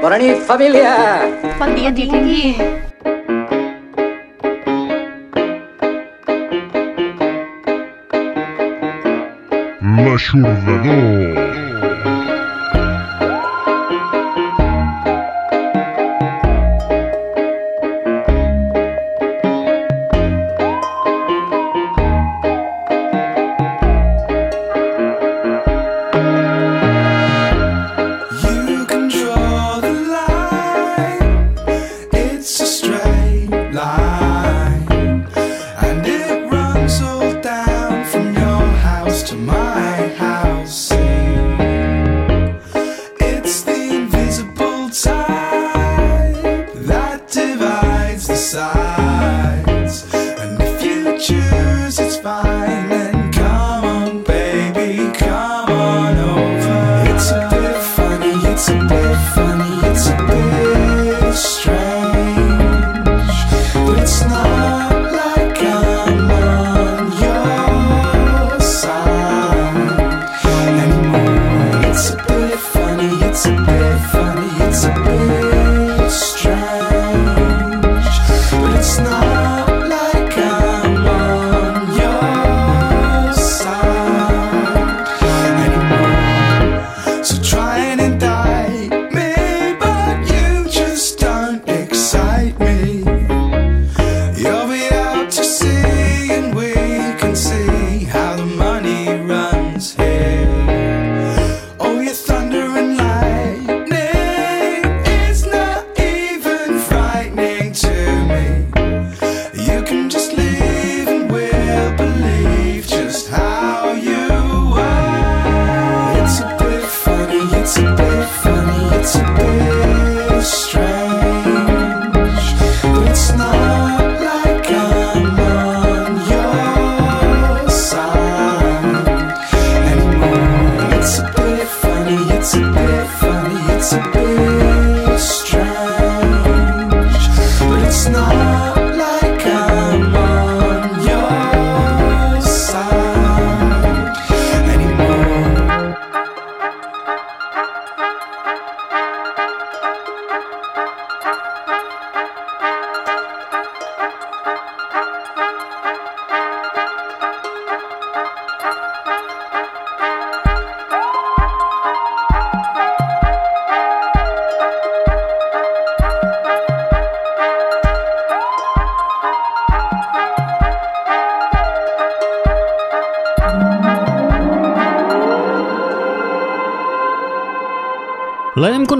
Bona nit, família! Bon dia, Tingui. L'aixordador. side.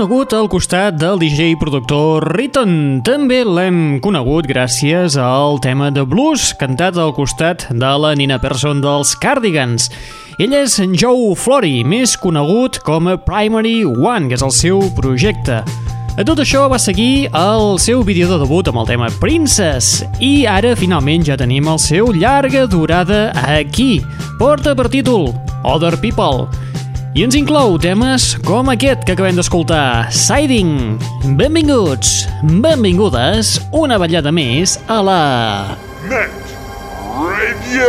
Conegut al costat del DJ i productor Riton. També l'hem conegut gràcies al tema de blues cantat al costat de la Nina Persson dels Cardigans. Ell és Joe Flory, més conegut com a Primary One, que és el seu projecte. A tot això va seguir el seu vídeo de debut amb el tema Princess i ara finalment ja tenim el seu llarga durada aquí. Porta per títol Other People i ens inclou temes com aquest que acabem d'escoltar, Siding. Benvinguts, benvingudes, una ballada més a la... Net Radio.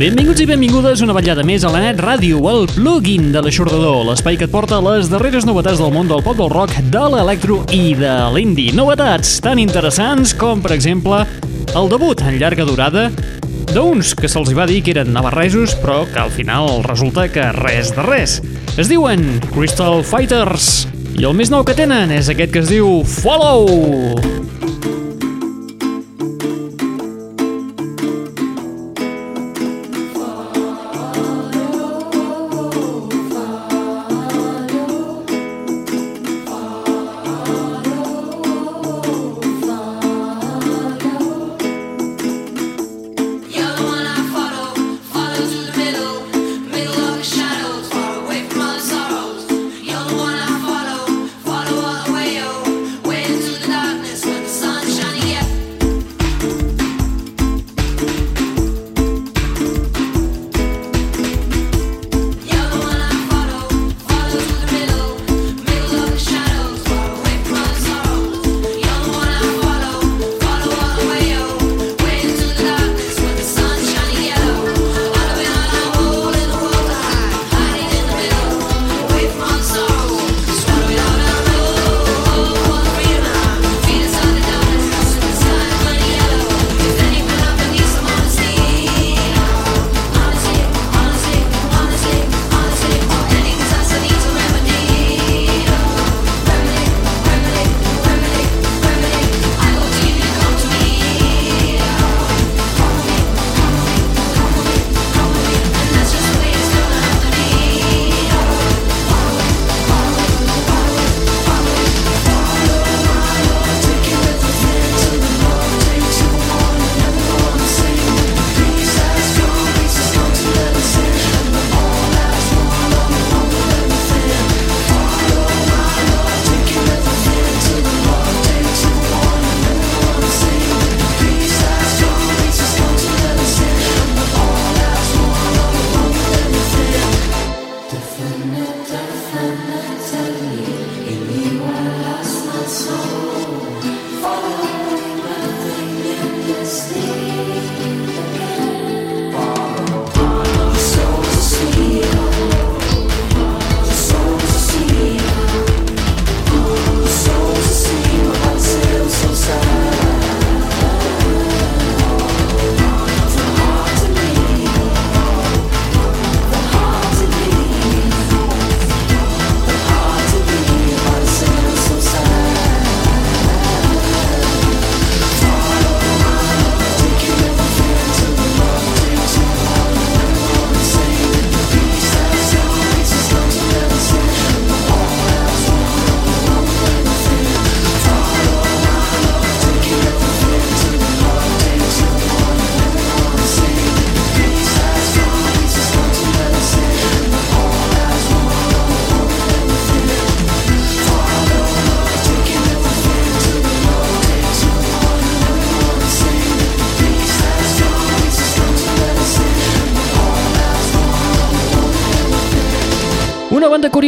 Benvinguts i benvingudes una ballada més a la Net Ràdio, el plugin de l'aixordador, l'espai que et porta les darreres novetats del món del pop del rock, de l'electro i de l'indie. Novetats tan interessants com, per exemple, el debut en llarga durada d'uns que se'ls va dir que eren navarresos, però que al final resulta que res de res. Es diuen Crystal Fighters, i el més nou que tenen és aquest que es diu Follow!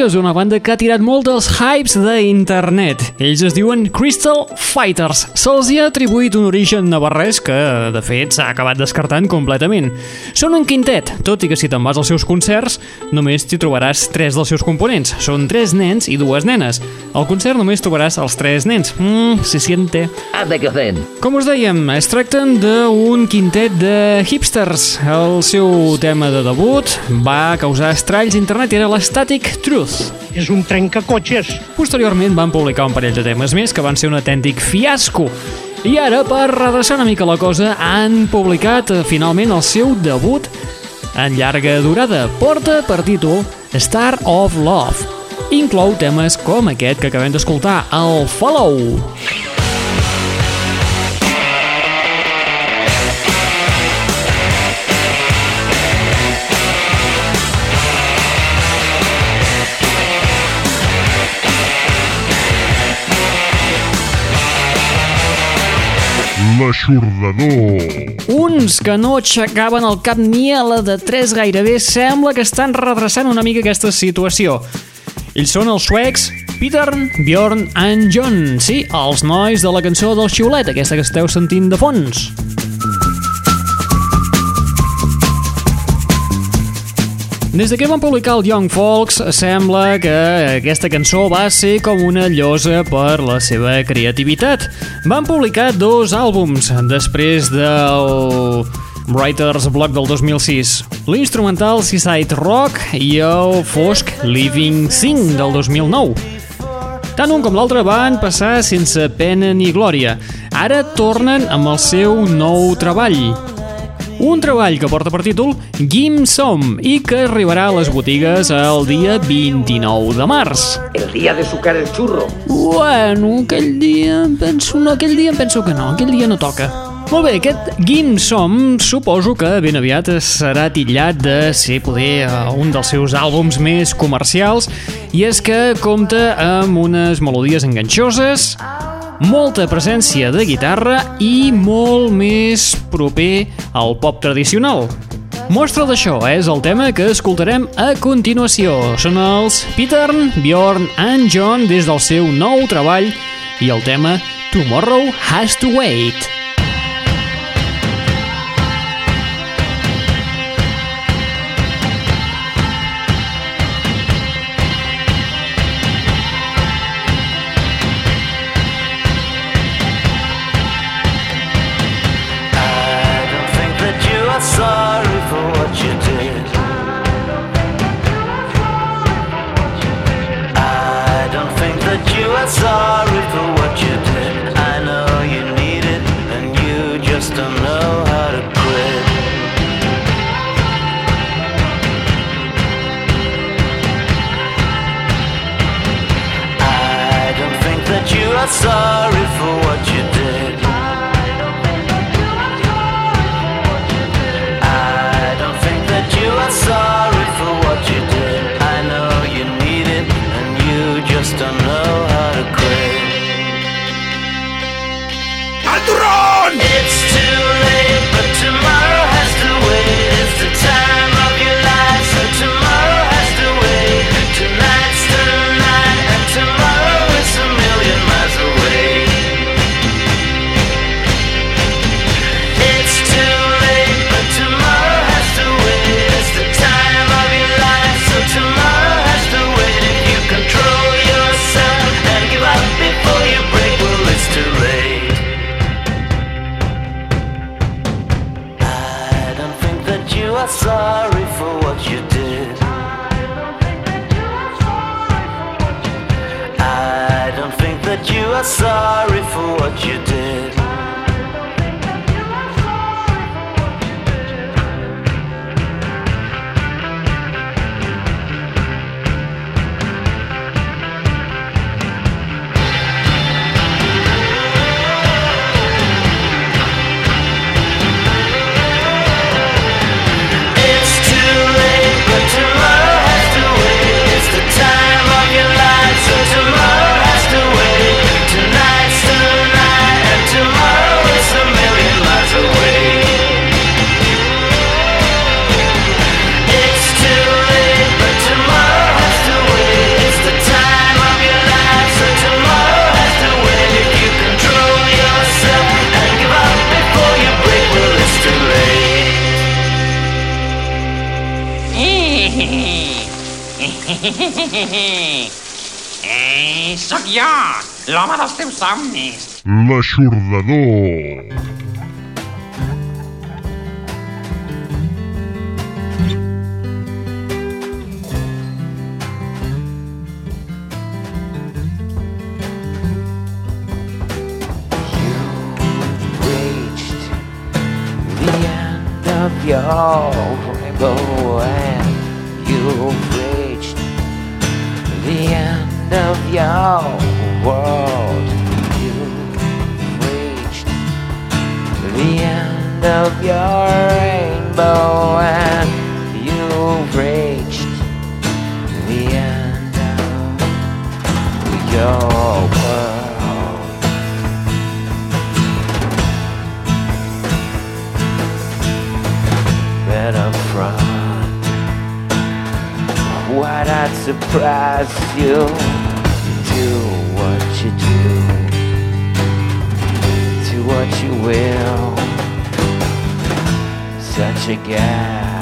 Curiosa, una banda que ha tirat molt dels hypes d'internet. Ells es diuen Crystal Fighters. Se'ls hi ha atribuït un origen navarrès que, de fet, s'ha acabat descartant completament. Són un quintet, tot i que si te'n vas als seus concerts, només t'hi trobaràs tres dels seus components. Són tres nens i dues nenes. Al concert només trobaràs els tres nens. Mmm, se siente. Com us dèiem, es tracten d'un quintet de hipsters. El seu tema de debut va causar estralls a internet era l'Static Truth. És un trencacotxes. Posteriorment van publicar un parell de temes més que van ser un autèntic fiasco. I ara, per redreçar una mica la cosa, han publicat eh, finalment el seu debut en llarga durada. Porta per títol Star of Love. Inclou temes com aquest que acabem d'escoltar, el Follow. L'aixordador. Uns que no aixecaven el cap ni a la de 3 gairebé sembla que estan redreçant una mica aquesta situació. Ells són els suecs Peter, Bjorn and John. Sí, els nois de la cançó del xiulet, aquesta que esteu sentint de fons. Des de que van publicar el Young Folks, sembla que aquesta cançó va ser com una llosa per la seva creativitat. Van publicar dos àlbums després del Writer's Block del 2006, l'instrumental Seaside Rock i el fosc Living Sing del 2009. Tant un com l'altre van passar sense pena ni glòria. Ara tornen amb el seu nou treball, un treball que porta per títol Gim Som i que arribarà a les botigues el dia 29 de març. El día de sucar el churro. Bueno, aquell dia penso... No, aquell dia penso que no, aquell dia no toca. Molt bé, aquest Gim Som suposo que ben aviat serà titllat de ser poder eh, un dels seus àlbums més comercials i és que compta amb unes melodies enganxoses, molta presència de guitarra i molt més proper al pop tradicional. Mostra d'això és el tema que escoltarem a continuació. Són els Peter, Bjorn and John des del seu nou treball i el tema Tomorrow Has to Wait. Eh, sóc jo, l'home dels teus somnis. L'aixordador. reached the end of your rainbow and you've reached the end of your world. You've reached the end of your rainbow and surprise you? Do what you do, do what you will. Such a gas,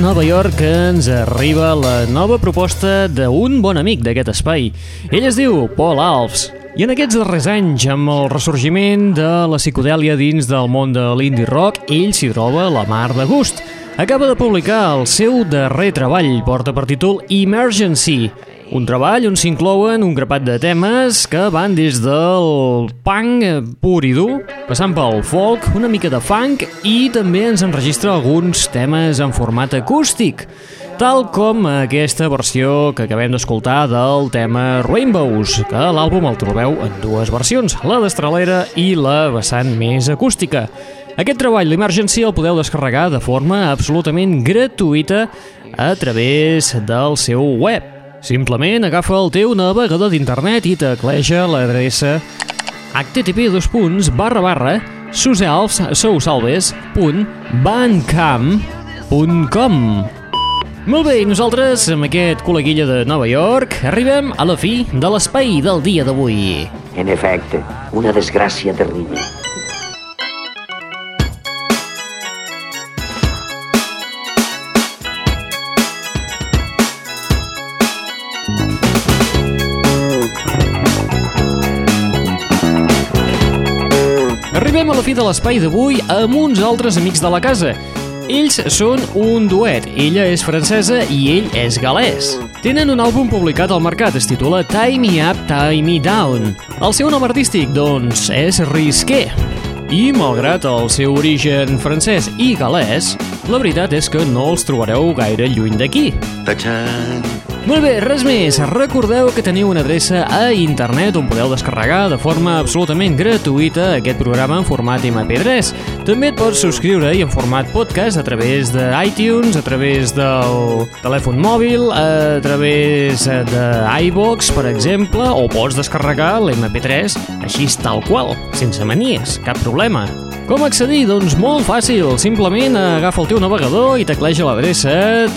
Nova York ens arriba la nova proposta d'un bon amic d'aquest espai. Ell es diu Paul Alves. I en aquests darrers anys, amb el ressorgiment de la psicodèlia dins del món de l'indie rock, ell s'hi troba la mar de gust. Acaba de publicar el seu darrer treball, porta per títol Emergency, un treball on s'inclouen un grapat de temes que van des del punk pur i dur, passant pel folk, una mica de funk i també ens enregistra alguns temes en format acústic, tal com aquesta versió que acabem d'escoltar del tema Rainbows, que l'àlbum el trobeu en dues versions, la d'estralera i la vessant més acústica. Aquest treball, l'Emergency, el podeu descarregar de forma absolutament gratuïta a través del seu web. Simplement agafa el teu navegador d'internet i tecleja l'adreça http suselfsousalves.bandcamp.com molt bé, i nosaltres, amb aquest col·leguilla de Nova York, arribem a la fi de l'espai del dia d'avui. En efecte, una desgràcia terrible. Fi de l'espai d'avui amb uns altres amics de la casa. Ells són un duet, ella és francesa i ell és galès. Tenen un àlbum publicat al mercat, es titula Tie Me Up, Tie Me Down. El seu nom artístic, doncs, és Risqué. I, malgrat el seu origen francès i galès, la veritat és que no els trobareu gaire lluny d'aquí. Molt bé, res més. Recordeu que teniu una adreça a internet on podeu descarregar de forma absolutament gratuïta aquest programa en format MP3. També et pots subscriure i en format podcast a través de iTunes, a través del telèfon mòbil, a través de iVox, per exemple, o pots descarregar l'MP3 així tal qual, sense manies, cap problema. Com accedir? Doncs molt fàcil. Simplement agafa el teu navegador i tecleja l'adreça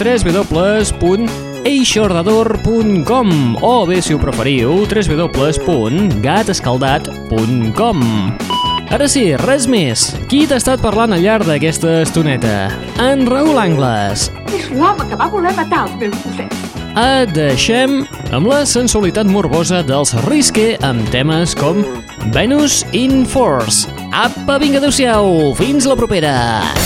www.eixordador.com o bé, si ho preferiu, www.gatescaldat.com Ara sí, res més. Qui t'ha estat parlant al llarg d'aquesta estoneta? En Raül Angles. És l'home que va voler matar els meus ossets. Et deixem amb la sensualitat morbosa dels Risque amb temes com Venus in Force. Apa, vinga, adeu-siau, fins la propera!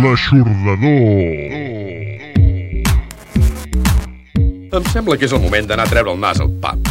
L'aixordador. Em sembla que és el moment d'anar a treure el nas al pap.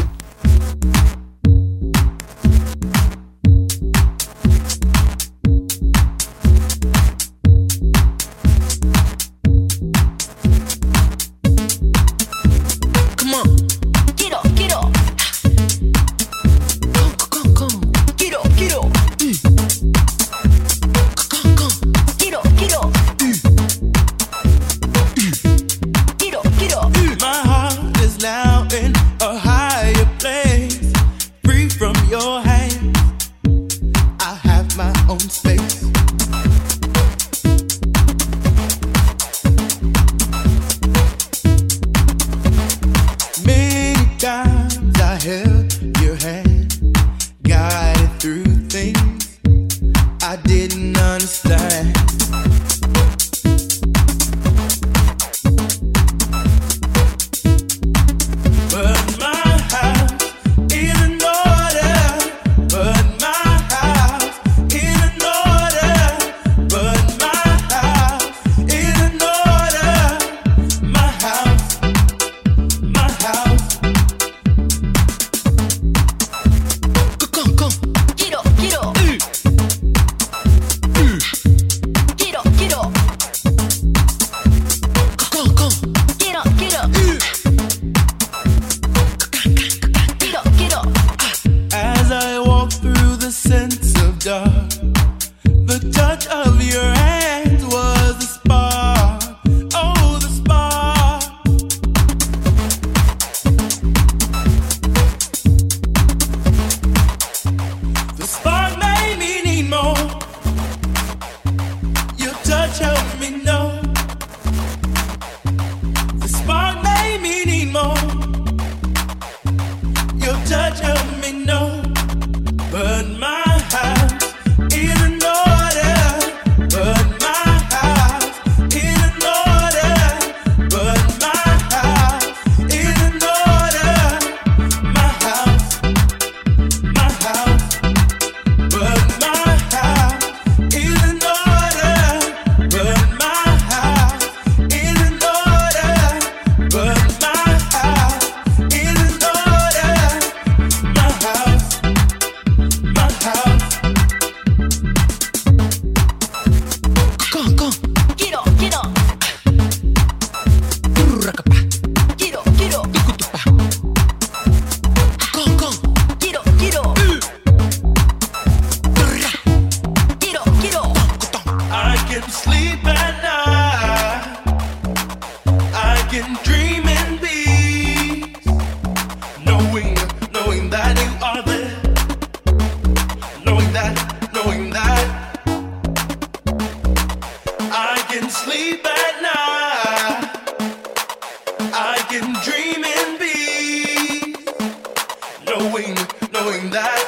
can sleep at night. I can dream in peace, knowing, knowing that.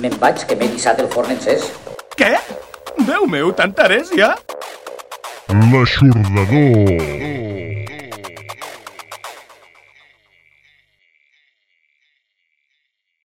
Me'n vaig, que m'he dissat el forn encès. Què? Déu meu, tanta ja? L'aixordador.